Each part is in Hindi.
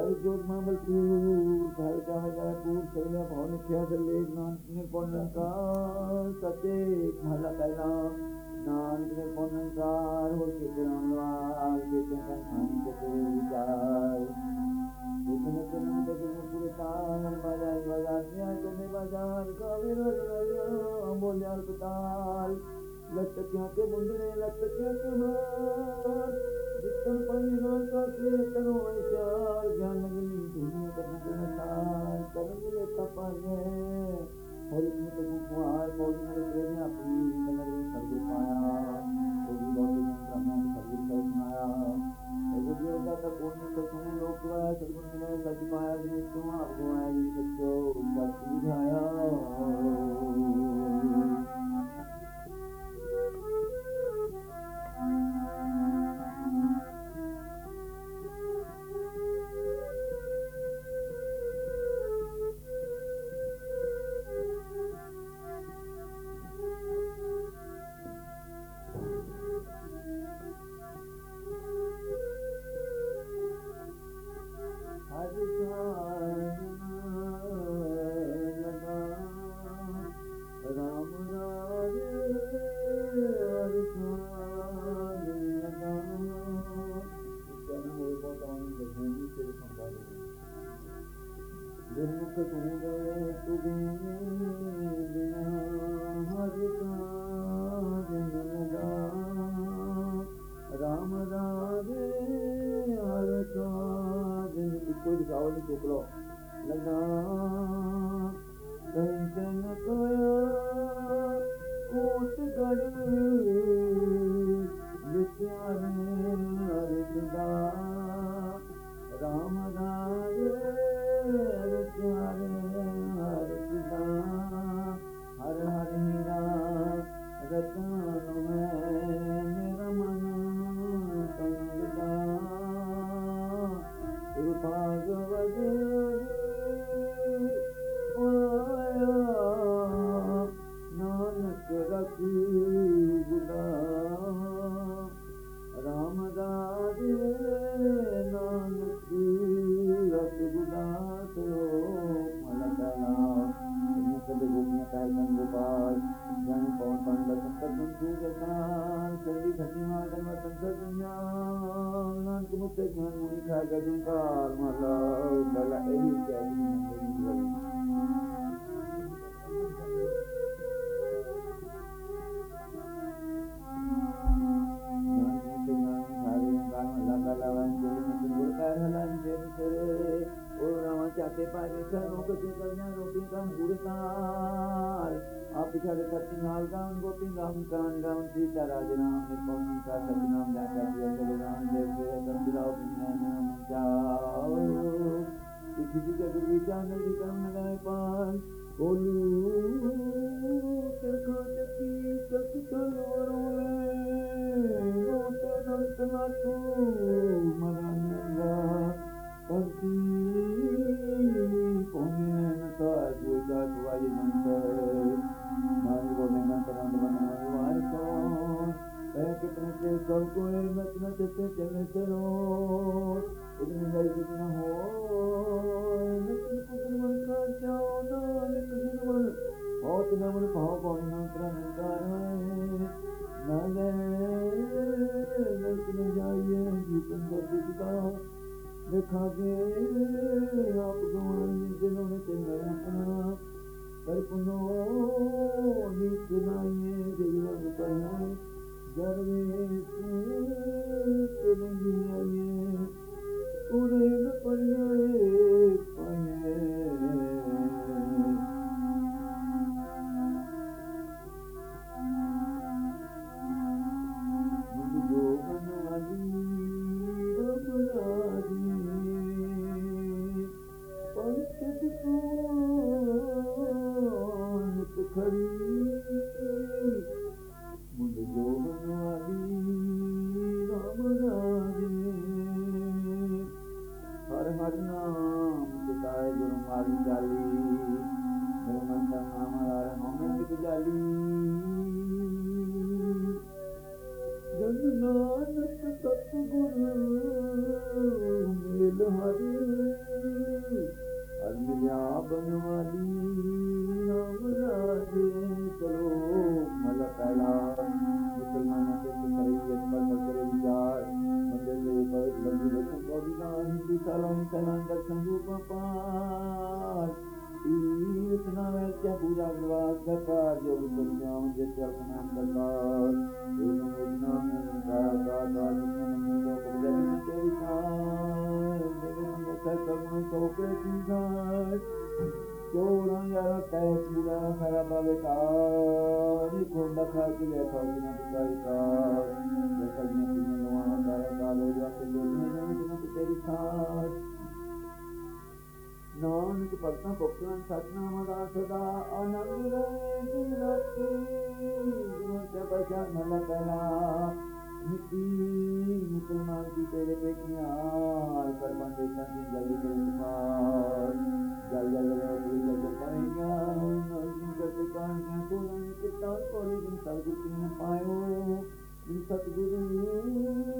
हर जोत मामल पूर सर्वज्योत महाबलपूर भरजा हजारपूर सैला भवन विद्याधले नान निर्पण का सचे महला पहला नान निर्पण निरंकार हो के रामवाल के कन्हान के विचार विपिन चंदन के पूरे तान बाज़ार बाज़ार न्याय को में बाज़ार का विरोध रयो बोलियाल बताल लटकिया के मुंडने लटकिया के हो जितन पर निरोध का के करो यार ज्ञान अग्नि दुनिया का नगर सार कर्म ले तपन और इसमें तो कुमार बहुत मेरे प्रेम अपनी नगर में सब पाया तो भी बहुत जन ब्रह्मा ने सब कुछ सुनाया और जो देवता का कोण तो सुने लोग सदगुण मिले सच पाया गणेश कुमार भगवान कोई जाओ नहीं चुक लो लगा कोट गढ़ विचार में Satu-satunya Kemudian menikah Kajungkar Malau Dalam elit Jadi Lawan jadi menjemput karhalan jadi ओरामाचाते पारे सर्वोपति कल्याण गोपिकां गुरुताल आप चले सत्य नाल गान गोपिकां कान गान सीता राज नाम ने पवन का सत्य नाम जाता प्रिय सगराम देव के संतराव बिनन जाओ। किसी जी का गुरु चैनल की कर्म लगाए पाल बोलू सरखा चकी सत्य तलोरों में गोता नंत नाथू और कोई मत न जते चले चलो इतनी गई कितना हो निकल कुसुर मन का क्या ना निकल मन और तिना मन भाव पाई ना तेरा नंदार नले नल तुम जाइए जीतन दर्द का देखा के पढ़ कलङ्कलङ्गसङ्गूपपार्थनावैत्य पूजाग्रवाद्यपार्यौपद्यां यत्यर्पणां दत्तात् एवमोदिनां ोरङ्गरकैपुरखरपविकारिकोण्डखर्किलखविनपिकारिकालयस्य तेरे साथ। नानक भक्तां भक्तां सतनाम दा सदा आनंद रहे दिल रखे गुरुच भजन लगना मिट्टी मुसलमान की तेरे बेटियाँ पर बंदे संगी जल्दी तेरे पास जल जल रे दिल जल पाएगा नज़र करते कांगियाँ सोलन के ताल पर दिन सतगुरु ने पायो सतगुरु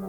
ม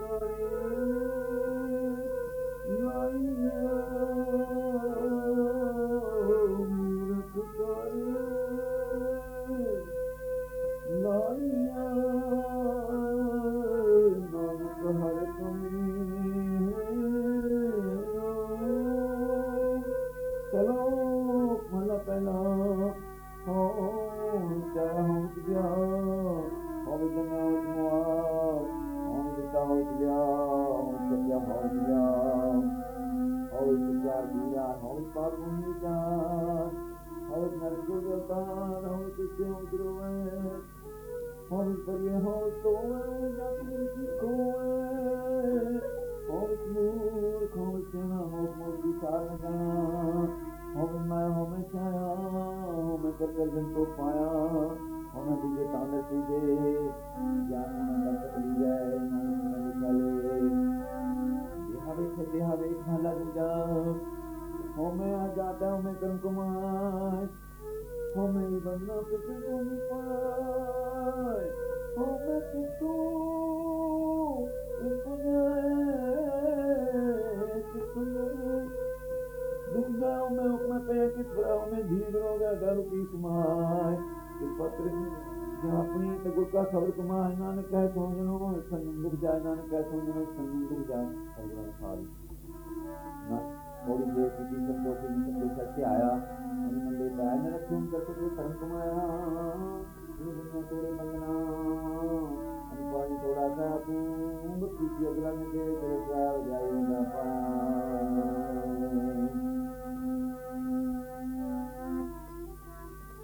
मूरख सुजतारहुत त्यों ध्रुवे हम प्रिय हो सोए न प्रीत खोए हम मूर्ख हम सिंह हम विशालना हम मैं हम छाया हम कर जन को पाया हम तुझे तान तुझे की समाय कि पत्र अपनी तो गुर का खबर कमाए नानक कह सोजनो संगम दुख जाए नानक कह सोजनो संगम दुख जाए खबर खाली ना थोड़ी देर की दिन संतोष की संतोष सच्चे आया। उन मंडे दाय में रखे उन करते हुए धर्म कमाया इन दुनिया तोड़े मंगना अनुपानी थोड़ा सा तू बत्ती की अगला में तेरे तेरे प्राय